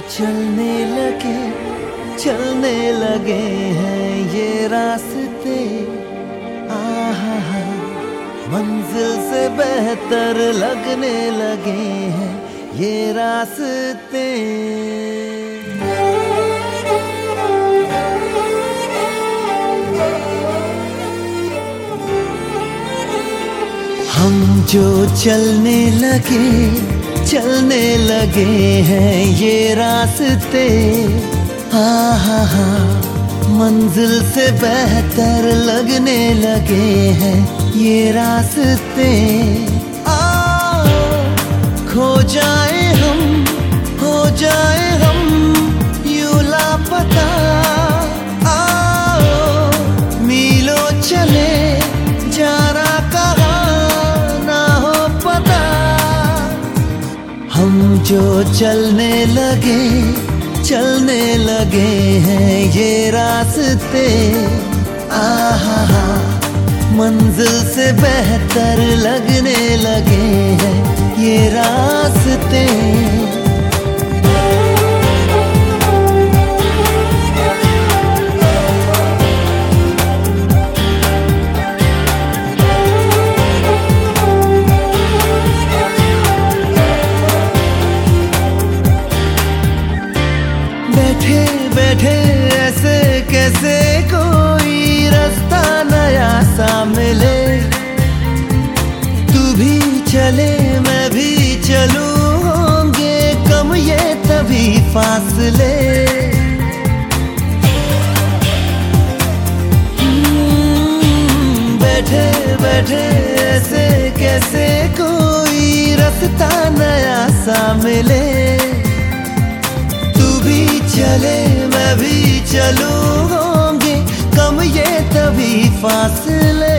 चलने लगे चलने लगे हैं ये रास्ते। आहा, मंजिल से बेहतर लगने लगे हैं ये रास्ते। हम जो चलने लगे चलने लगे हैं ये रास्ते। हा हा मंजिल से बेहतर लगने लगे हैं ये रास्ते। आ खो जाए हम। जो चलने लगे चलने लगे हैं ये रास्ते। आहा मंजिल से बेहतर लगने लगे हैं ये रास्ते। फासले। हम्म, बैठे बैठे ऐसे कैसे कोई रास्ता नया सा मिले? तू भी चले मैं भी चलू होंगे कम ये तभी फासले।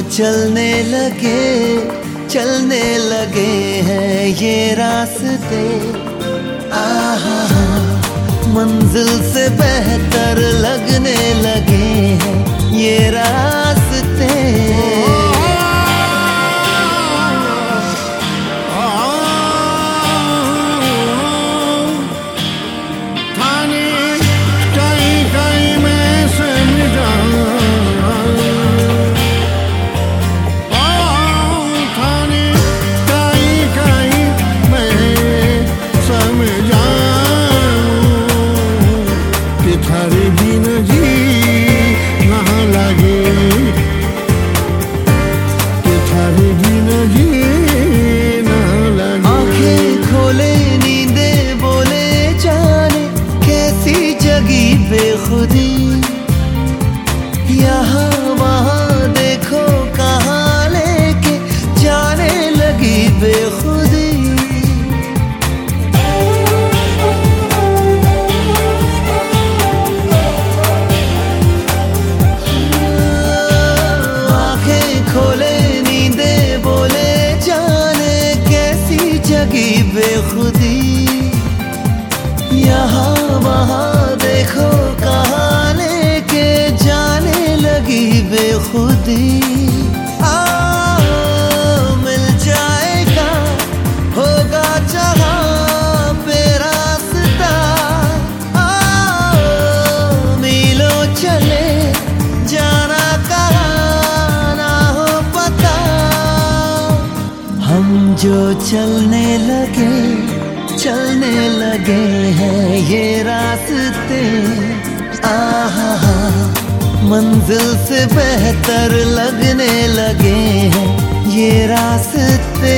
चलने लगे चलने लगे हैं ये रास्ते। आहा, मंजिल से बेहतर लगने लगे हैं ये रास्ते। यहाँ वहाँ देखो कहाँ लेके जाने लगी बेखुदी। मिल जाएगा, होगा जहाँ मिलो चले पता। हम जो चलने लगे चलने लगे हैं ये रास्ते। आहा मंजिल से बेहतर लगने लगे हैं ये रास्ते।